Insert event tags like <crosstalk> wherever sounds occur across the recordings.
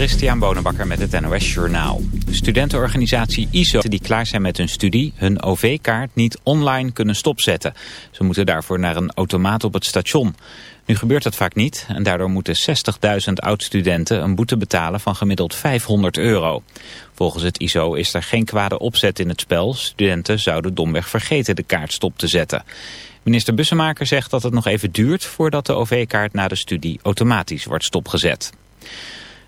Christian Bonenbakker met het NOS Journaal. De studentenorganisatie ISO die klaar zijn met hun studie... hun OV-kaart niet online kunnen stopzetten. Ze moeten daarvoor naar een automaat op het station. Nu gebeurt dat vaak niet en daardoor moeten 60.000 oud-studenten... een boete betalen van gemiddeld 500 euro. Volgens het ISO is er geen kwade opzet in het spel. Studenten zouden domweg vergeten de kaart stop te zetten. Minister Bussemaker zegt dat het nog even duurt... voordat de OV-kaart na de studie automatisch wordt stopgezet.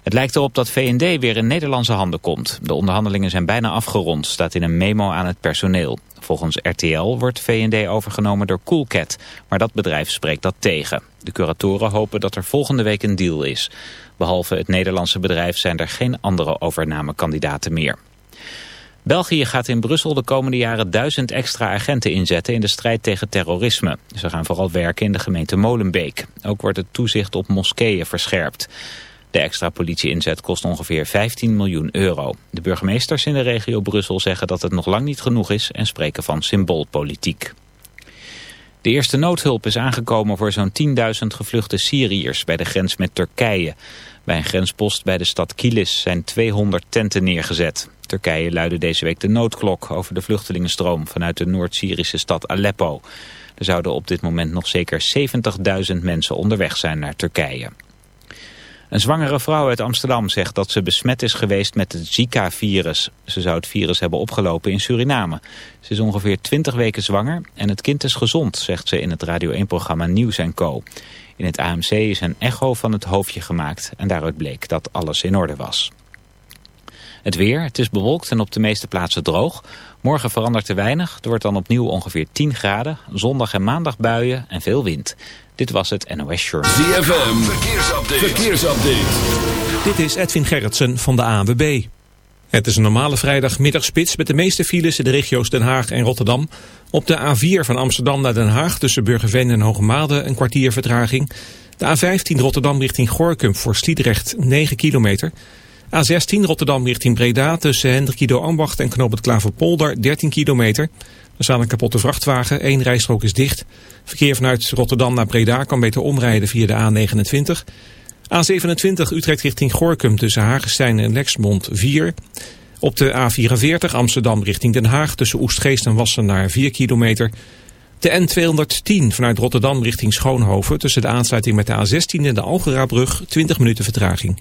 Het lijkt erop dat VND weer in Nederlandse handen komt. De onderhandelingen zijn bijna afgerond, staat in een memo aan het personeel. Volgens RTL wordt VND overgenomen door Coolcat, maar dat bedrijf spreekt dat tegen. De curatoren hopen dat er volgende week een deal is. Behalve het Nederlandse bedrijf zijn er geen andere overnamekandidaten meer. België gaat in Brussel de komende jaren duizend extra agenten inzetten in de strijd tegen terrorisme. Ze gaan vooral werken in de gemeente Molenbeek. Ook wordt het toezicht op moskeeën verscherpt. De extra politieinzet kost ongeveer 15 miljoen euro. De burgemeesters in de regio Brussel zeggen dat het nog lang niet genoeg is en spreken van symboolpolitiek. De eerste noodhulp is aangekomen voor zo'n 10.000 gevluchte Syriërs bij de grens met Turkije. Bij een grenspost bij de stad Kilis zijn 200 tenten neergezet. Turkije luidde deze week de noodklok over de vluchtelingenstroom vanuit de Noord-Syrische stad Aleppo. Er zouden op dit moment nog zeker 70.000 mensen onderweg zijn naar Turkije. Een zwangere vrouw uit Amsterdam zegt dat ze besmet is geweest met het Zika-virus. Ze zou het virus hebben opgelopen in Suriname. Ze is ongeveer 20 weken zwanger en het kind is gezond, zegt ze in het Radio 1-programma Nieuws Co. In het AMC is een echo van het hoofdje gemaakt en daaruit bleek dat alles in orde was. Het weer, het is bewolkt en op de meeste plaatsen droog. Morgen verandert er weinig, er wordt dan opnieuw ongeveer 10 graden. Zondag en maandag buien en veel wind. Dit was het NOS Journal. ZFM, verkeersupdate. verkeersupdate. Dit is Edwin Gerritsen van de ANWB. Het is een normale vrijdagmiddagspits met de meeste files in de regio's Den Haag en Rotterdam. Op de A4 van Amsterdam naar Den Haag tussen Burgerveen en Hoogmade een kwartier vertraging. De A15 Rotterdam richting Gorkum voor Sliedrecht 9 kilometer. A16 Rotterdam richting Breda tussen Hendrikido Ambacht en Knoop het Klaverpolder 13 kilometer. Er staat een kapotte vrachtwagen, één rijstrook is dicht. Verkeer vanuit Rotterdam naar Breda kan beter omrijden via de A29. A27 Utrecht richting Gorkum tussen Hagestein en Lexmond 4. Op de A44 Amsterdam richting Den Haag tussen Oestgeest en Wassenaar 4 kilometer. De N210 vanuit Rotterdam richting Schoonhoven tussen de aansluiting met de A16 en de Algerabrug 20 minuten vertraging.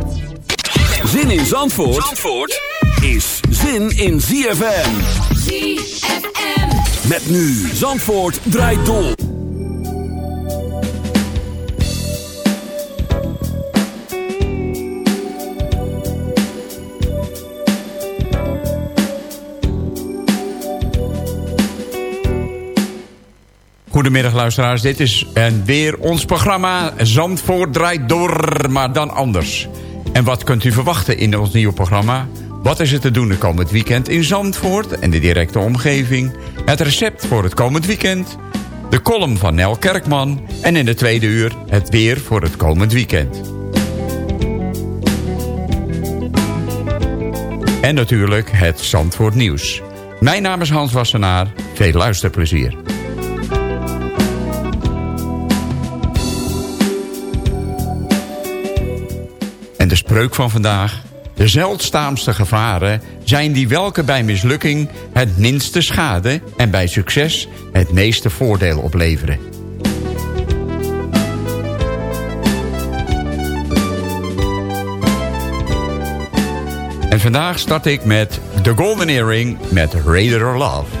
Zin in Zandvoort, is zin in ZFM. ZFM. Met nu Zandvoort draait door. Goedemiddag luisteraars, dit is en weer ons programma Zandvoort draait door, maar dan anders. En wat kunt u verwachten in ons nieuwe programma? Wat is er te doen de komend weekend in Zandvoort en de directe omgeving? Het recept voor het komend weekend? De column van Nel Kerkman en in de tweede uur het weer voor het komend weekend. En natuurlijk het Zandvoort nieuws. Mijn naam is Hans Wassenaar, veel luisterplezier. Spreuk van vandaag... De zeldzaamste gevaren zijn die welke bij mislukking het minste schade... en bij succes het meeste voordeel opleveren. En vandaag start ik met The Golden Earring met Raider Love.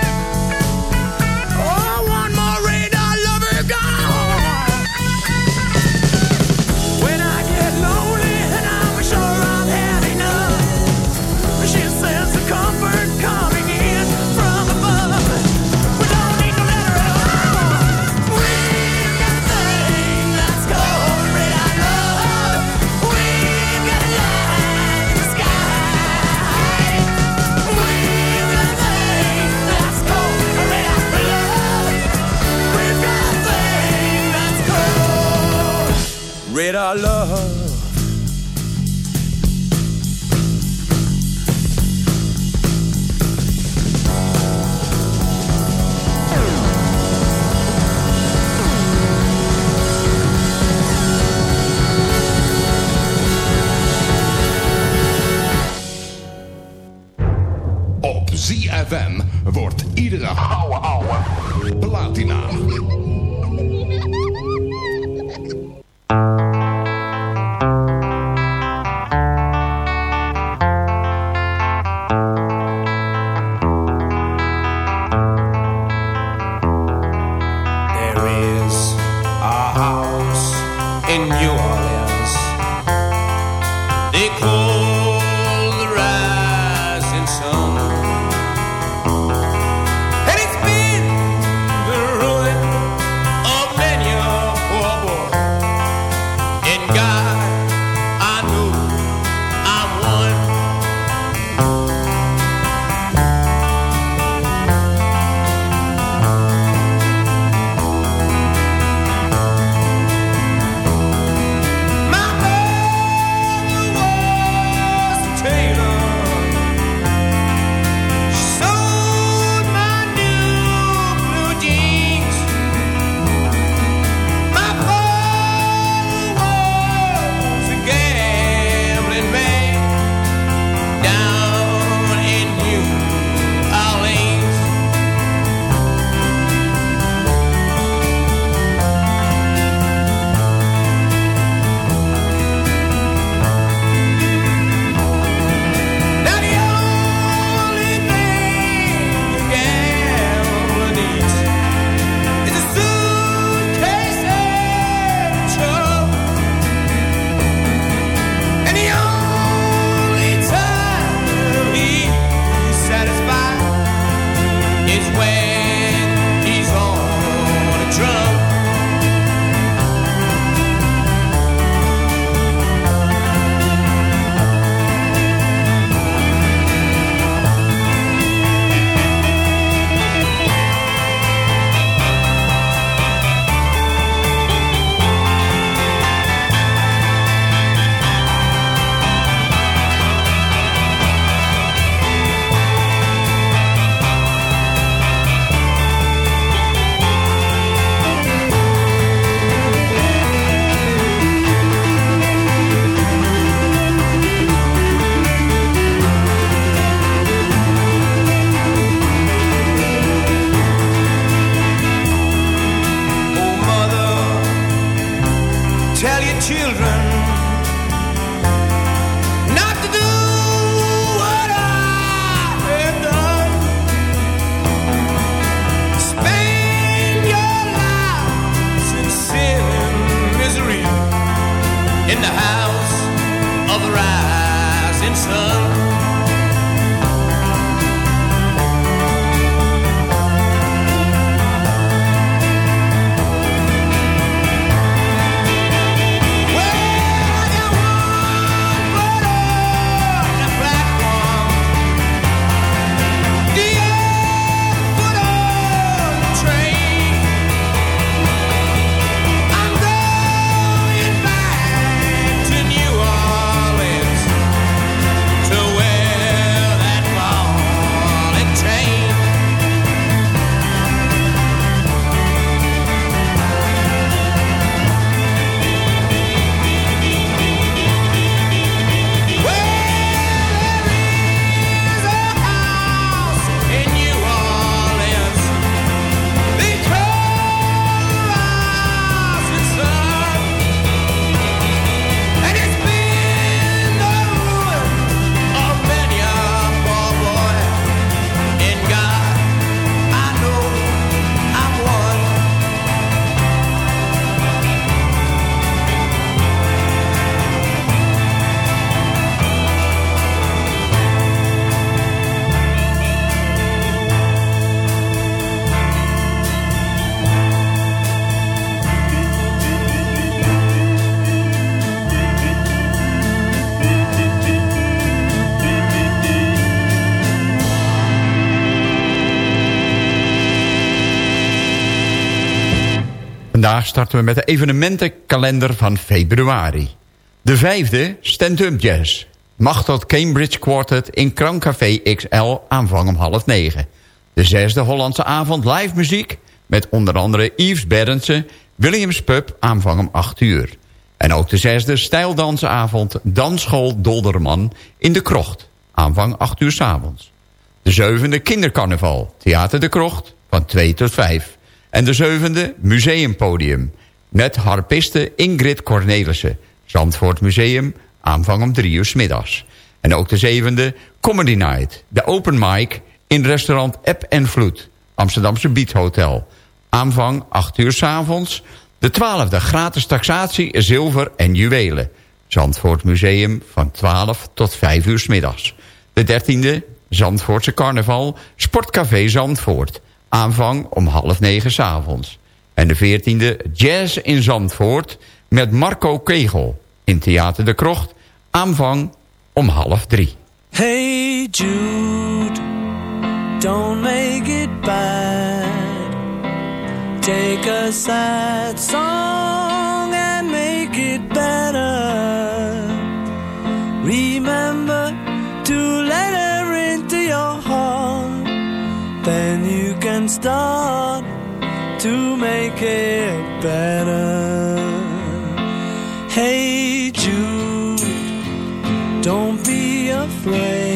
iedere gouden ouwe platina. Vandaag starten we met de evenementenkalender van februari. De vijfde, Stand-Up Jazz. Machtot Cambridge Quartet in Krancafé XL aanvang om half negen. De zesde Hollandse avond live muziek... met onder andere Yves Berendsen, Williams Pub aanvang om 8 uur. En ook de zesde stijldansavond Dansschool Dolderman in de Krocht. Aanvang 8 uur 's avonds. De zevende kindercarnaval, Theater de Krocht, van 2 tot 5. En de zevende museumpodium, met harpiste Ingrid Cornelissen. Zandvoort Museum, aanvang om 3 uur middags. En ook de zevende Comedy Night, de open mic in restaurant App en Vloed. Amsterdamse Beat Hotel. Aanvang 8 uur 's avonds. De twaalfde gratis taxatie zilver en juwelen. Zandvoort Museum van 12 tot 5 uur middags. De dertiende Zandvoortse carnaval, Sportcafé Zandvoort. Aanvang om half negen 's avonds. En de veertiende Jazz in Zandvoort met Marco Kegel. In Theater de Krocht. Aanvang om half drie. Hey Jude, don't make it bad. Take a sad song can start to make it better. Hey Jude, don't be afraid.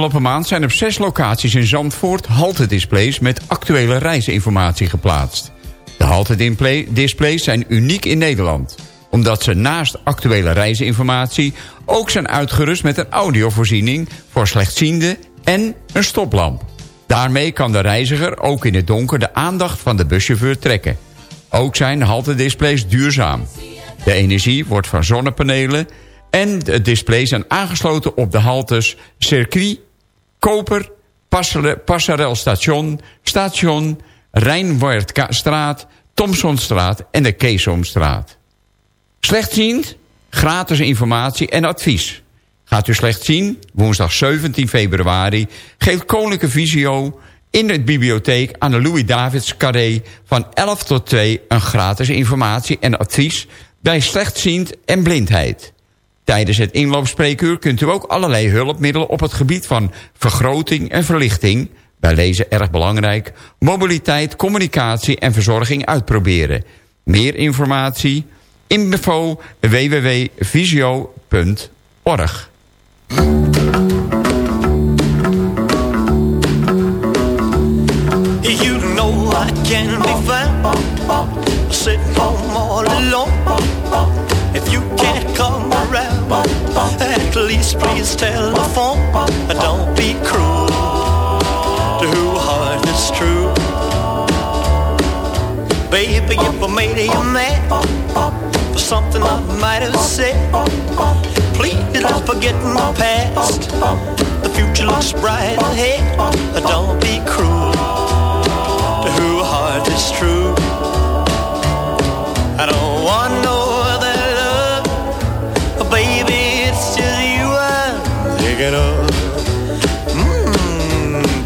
Afgelopen maand zijn op zes locaties in Zandvoort haltedisplays met actuele reisinformatie geplaatst. De haltedisplays zijn uniek in Nederland, omdat ze naast actuele reisinformatie ook zijn uitgerust met een audiovoorziening voor slechtzienden en een stoplamp. Daarmee kan de reiziger ook in het donker de aandacht van de buschauffeur trekken. Ook zijn haltedisplays duurzaam. De energie wordt van zonnepanelen en de displays zijn aangesloten op de haltes circuit, koper, Passere- passerelstation, station, Rijnwaardstraat, Thomsonstraat en de Keesomstraat. Slechtziend? Gratis informatie en advies. Gaat u slecht zien? Woensdag 17 februari geeft Koninklijke Visio in de bibliotheek aan de Louis Davids Carré van 11 tot 2 een gratis informatie en advies bij slechtziend en blindheid. Tijdens het inloopspreekuur kunt u ook allerlei hulpmiddelen op het gebied van vergroting en verlichting, bij lezen erg belangrijk, mobiliteit, communicatie en verzorging uitproberen. Meer informatie, info www.visio.org. at least please telephone. Don't be cruel to who heart is true. Baby, if I made you mad for something I might have said, please don't forget my past. The future looks bright ahead. Don't be cruel to who heart is true.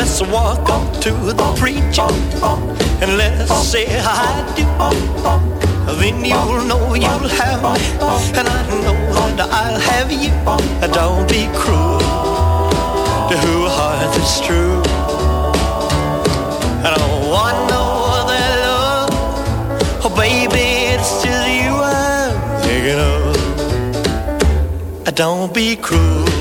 Let's walk up to the preacher and let's say I do. Then you'll know you'll have me, and I know that I'll have you. Don't be cruel to who heart is true. I don't want no other love, oh baby, it's just you I'm thinking of. Don't be cruel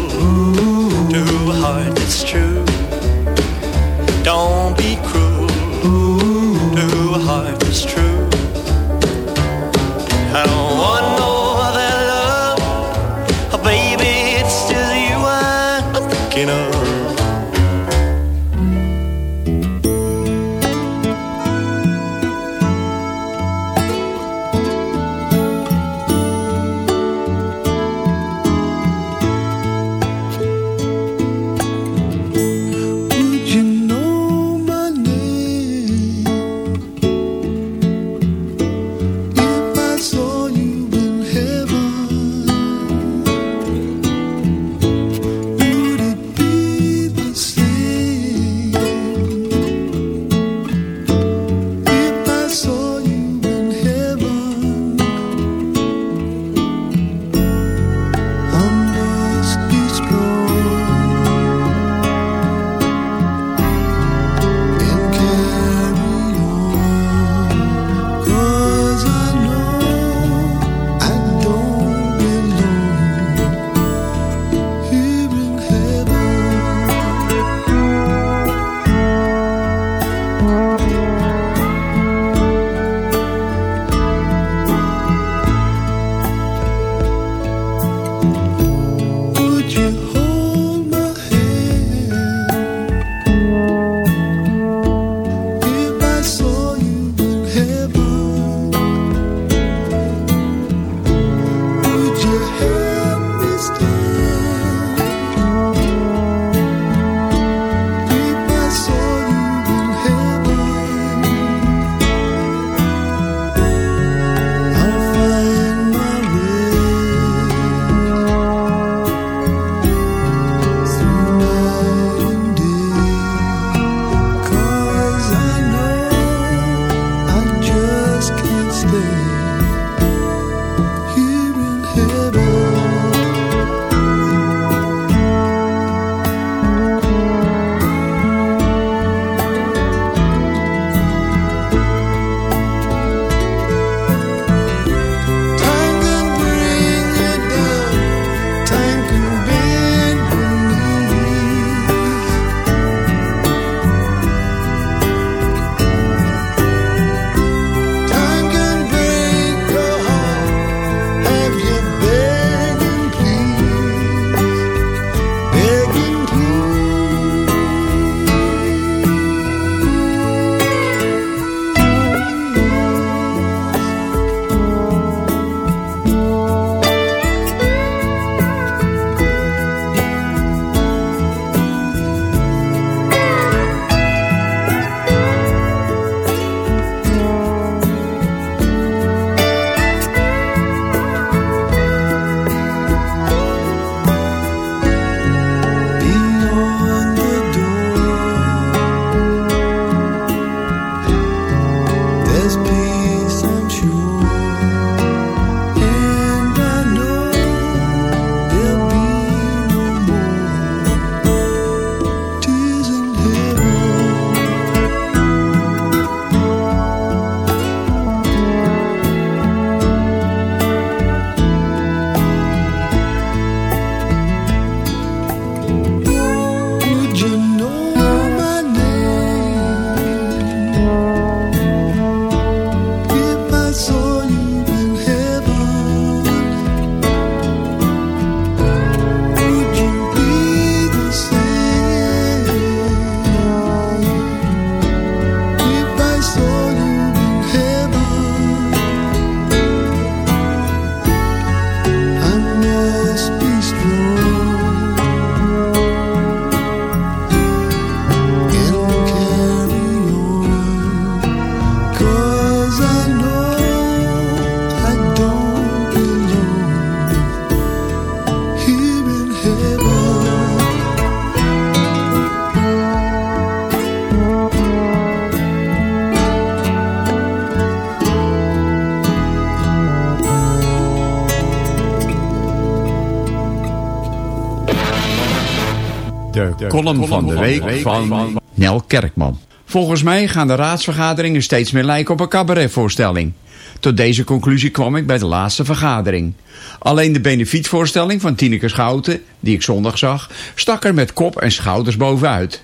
column van de week van Nel Kerkman. Volgens mij gaan de raadsvergaderingen steeds meer lijken op een cabaretvoorstelling. Tot deze conclusie kwam ik bij de laatste vergadering. Alleen de benefietvoorstelling van Tineke Schouten, die ik zondag zag, stak er met kop en schouders bovenuit.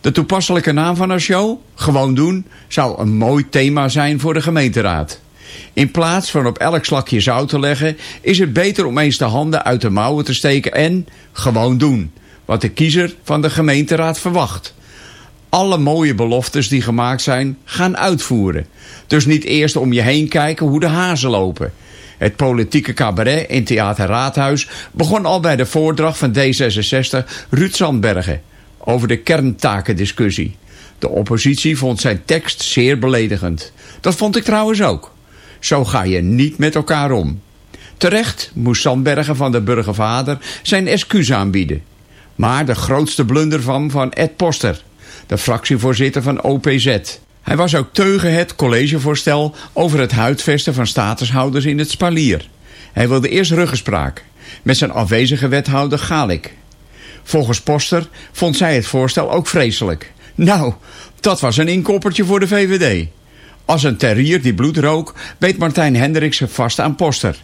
De toepasselijke naam van haar show, Gewoon Doen, zou een mooi thema zijn voor de gemeenteraad. In plaats van op elk slakje zout te leggen, is het beter om eens de handen uit de mouwen te steken en gewoon doen. Wat de kiezer van de gemeenteraad verwacht. Alle mooie beloftes die gemaakt zijn, gaan uitvoeren. Dus niet eerst om je heen kijken hoe de hazen lopen. Het politieke cabaret in Theater Raadhuis begon al bij de voordracht van D66 Ruud Zandbergen over de kerntakendiscussie. De oppositie vond zijn tekst zeer beledigend. Dat vond ik trouwens ook. Zo ga je niet met elkaar om. Terecht moest Sandbergen van de burgervader zijn excuus aanbieden. Maar de grootste blunder van, van Ed Poster, de fractievoorzitter van OPZ. Hij was ook teugen het collegevoorstel over het huidvesten van statushouders in het spalier. Hij wilde eerst ruggespraak met zijn afwezige wethouder Galik. Volgens Poster vond zij het voorstel ook vreselijk. Nou, dat was een inkoppertje voor de VVD. Als een terrier die bloed rook, beet Martijn Hendriksen vast aan Poster.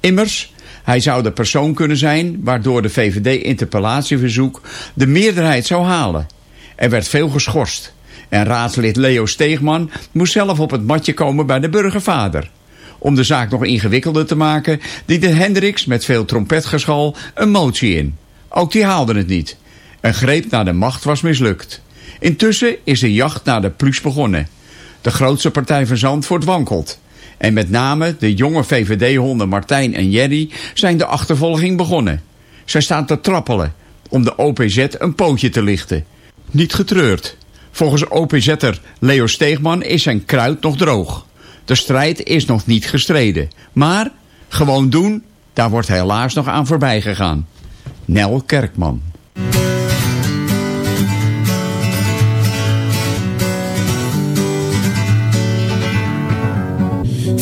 Immers, hij zou de persoon kunnen zijn waardoor de VVD-interpellatieverzoek de meerderheid zou halen. Er werd veel geschorst. En raadslid Leo Steegman moest zelf op het matje komen bij de burgervader. Om de zaak nog ingewikkelder te maken, diende Hendricks met veel trompetgeschal een motie in. Ook die haalde het niet. Een greep naar de macht was mislukt. Intussen is de jacht naar de plus begonnen. De grootste partij van Zandvoort wankelt. En met name de jonge VVD-honden Martijn en Jerry zijn de achtervolging begonnen. Zij staan te trappelen om de OPZ een pootje te lichten. Niet getreurd. Volgens OPZ'er Leo Steegman is zijn kruid nog droog. De strijd is nog niet gestreden. Maar gewoon doen, daar wordt helaas nog aan voorbij gegaan. Nel Kerkman.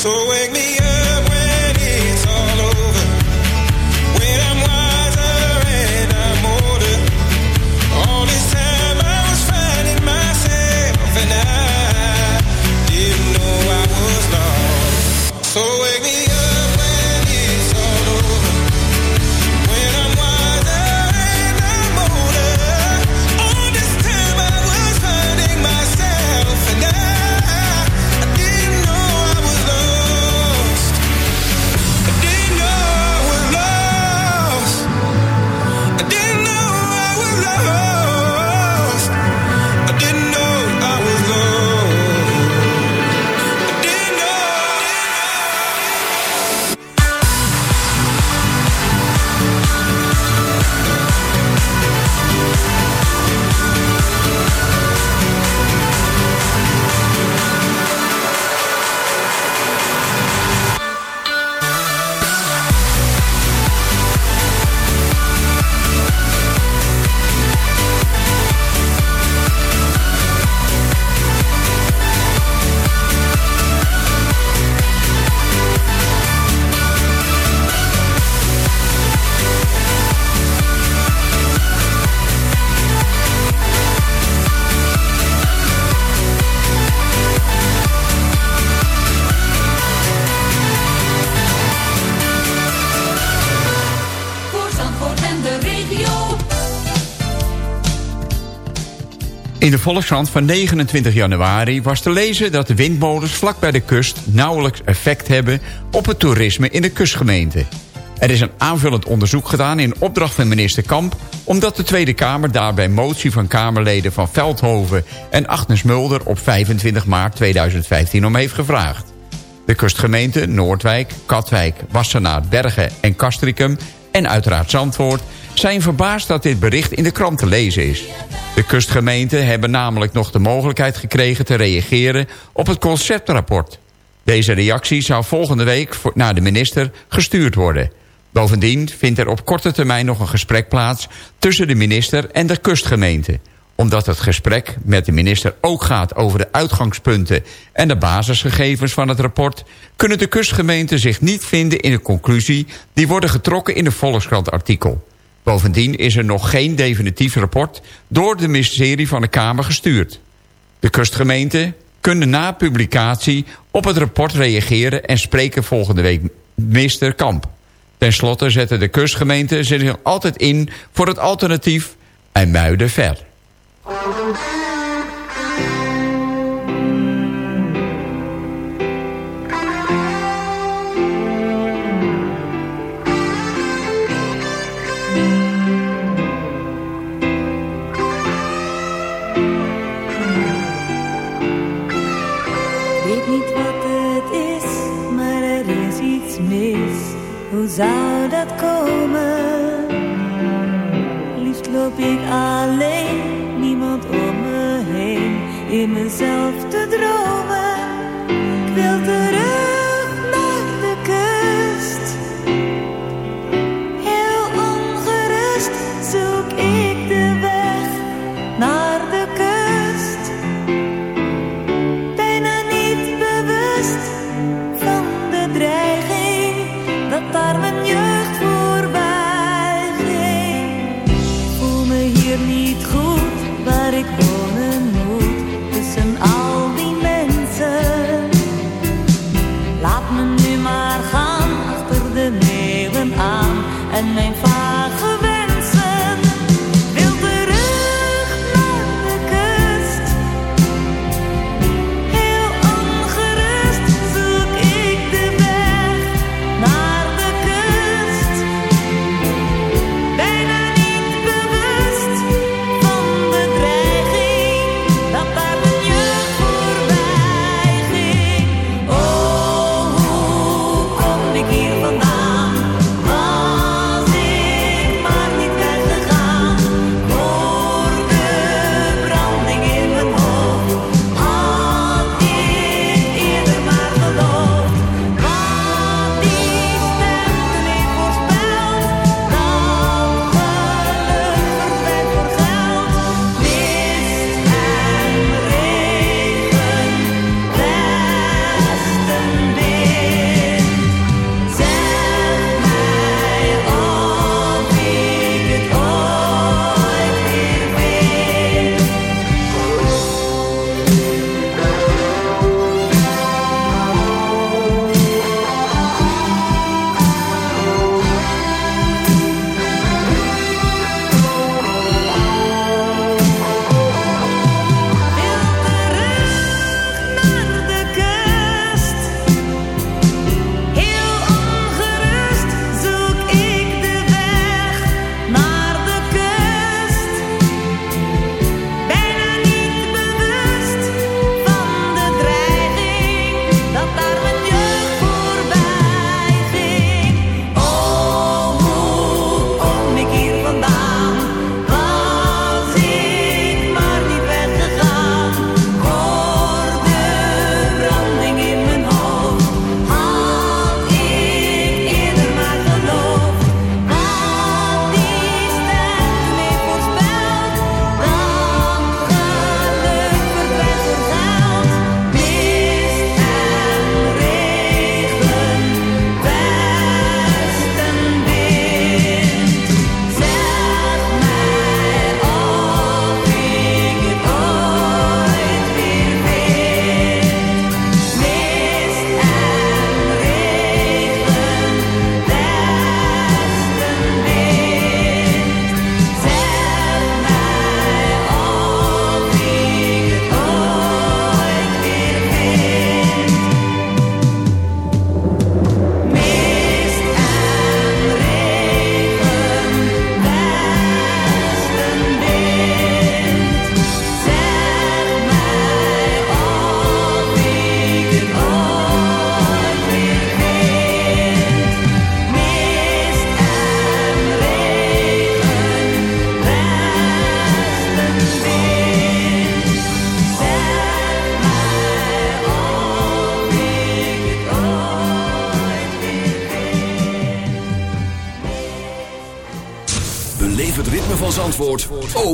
So wake In de Volkskrant van 29 januari was te lezen dat de windmolens vlak bij de kust nauwelijks effect hebben op het toerisme in de kustgemeente. Er is een aanvullend onderzoek gedaan in opdracht van minister Kamp... omdat de Tweede Kamer daarbij motie van Kamerleden van Veldhoven en Agnes Mulder... op 25 maart 2015 om heeft gevraagd. De kustgemeenten Noordwijk, Katwijk, Wassenaar, Bergen en Castricum... en uiteraard Zandvoort zijn verbaasd dat dit bericht in de krant te lezen is. De kustgemeenten hebben namelijk nog de mogelijkheid gekregen te reageren op het conceptrapport. Deze reactie zou volgende week naar de minister gestuurd worden. Bovendien vindt er op korte termijn nog een gesprek plaats... tussen de minister en de kustgemeente. Omdat het gesprek met de minister ook gaat over de uitgangspunten... en de basisgegevens van het rapport... kunnen de kustgemeenten zich niet vinden in de conclusie... die worden getrokken in de Volkskrant-artikel. Bovendien is er nog geen definitief rapport... door de ministerie van de Kamer gestuurd. De kustgemeenten kunnen na publicatie op het rapport reageren... en spreken volgende week minister Kamp. Ten slotte zetten de kustgemeenten zich altijd in... voor het alternatief IJmuiden ver. Mezelf te dromen.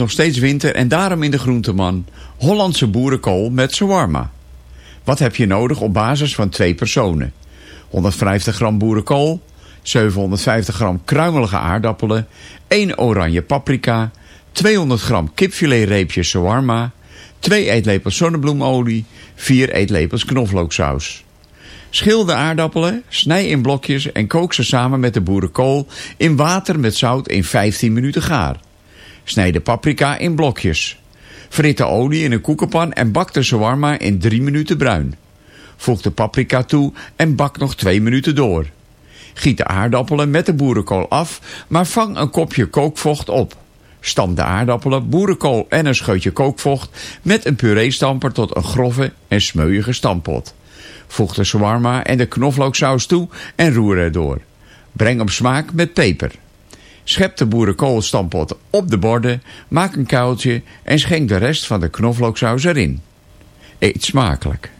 nog steeds winter en daarom in de groenteman Hollandse boerenkool met shawarma. Wat heb je nodig op basis van twee personen? 150 gram boerenkool, 750 gram kruimelige aardappelen, 1 oranje paprika, 200 gram kipfiletreepjes shawarma, 2 eetlepels zonnebloemolie, 4 eetlepels knoflooksaus. Schil de aardappelen, snij in blokjes en kook ze samen met de boerenkool in water met zout in 15 minuten gaar. Snij de paprika in blokjes. Frit de olie in een koekenpan en bak de shawarma in 3 minuten bruin. Voeg de paprika toe en bak nog 2 minuten door. Giet de aardappelen met de boerenkool af, maar vang een kopje kookvocht op. Stamp de aardappelen, boerenkool en een scheutje kookvocht met een pureestamper tot een grove en smeuïge stampot. Voeg de shawarma en de knoflooksaus toe en roer erdoor. Breng op smaak met peper. Schep de boerenkoolstampot op de borden, maak een kuiltje en schenk de rest van de knoflooksaus erin. Eet smakelijk.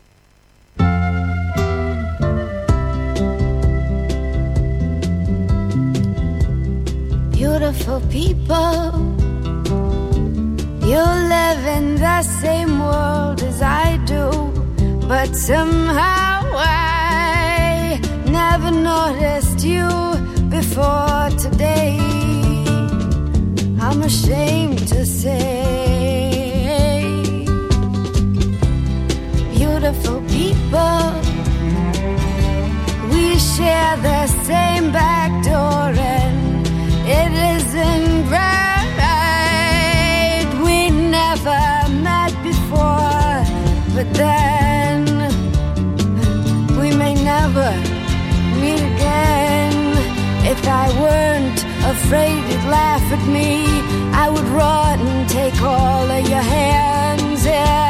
Beautiful people, you live in the same world as I do, but somehow I never noticed you before today. I'm ashamed to say, beautiful people, we share the same back door and it isn't right. We never met before, but then we may never meet again. If I weren't afraid you'd laugh at me, I would run and take all of your hands and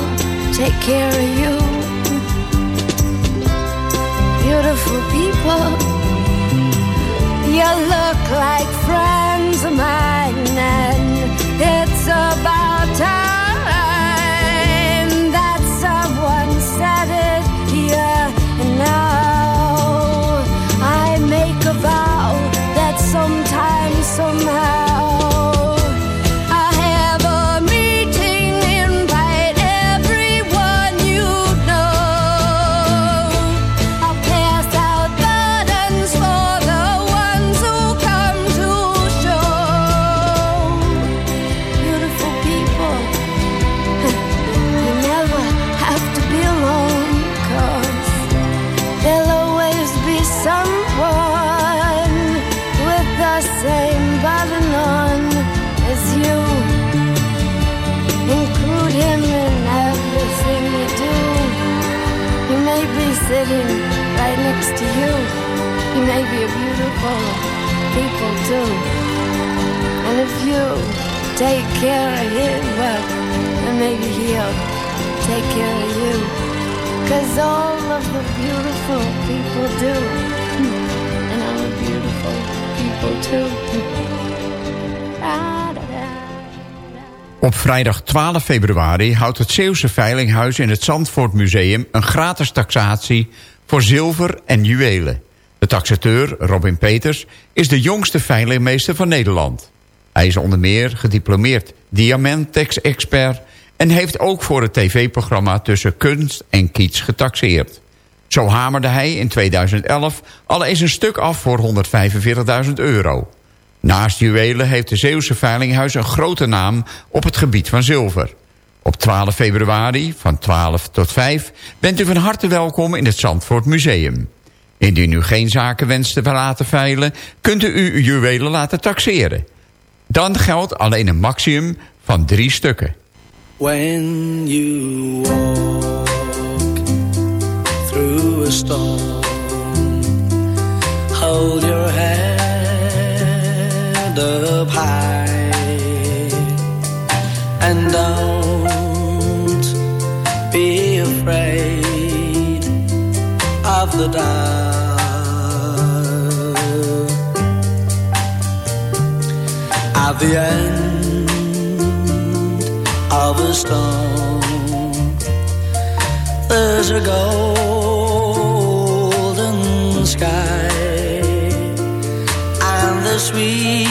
take care of you beautiful people. You look like friends of mine, and it's about people too. And if you take care of him, well, then maybe he'll take care of you. Cause all of the beautiful people do. <laughs> And I'm a beautiful people too. <laughs> Op vrijdag 12 februari houdt het Zeeuwse Veilinghuis in het Zandvoort Museum... een gratis taxatie voor zilver en juwelen. De taxateur, Robin Peters, is de jongste veilingmeester van Nederland. Hij is onder meer gediplomeerd diamantex-expert... en heeft ook voor het tv-programma Tussen Kunst en Kiets getaxeerd. Zo hamerde hij in 2011 al eens een stuk af voor 145.000 euro. Naast juwelen heeft de Zeeuwse Veilinghuis een grote naam op het gebied van zilver. Op 12 februari van 12 tot 5 bent u van harte welkom in het Zandvoort Museum. Indien u geen zaken wenst te laten veilen, kunt u uw juwelen laten taxeren. Dan geldt alleen een maximum van drie stukken. When you walk through a storm, hold your head up high and don't be afraid of the dark. The end of a storm. There's a golden sky and the sweet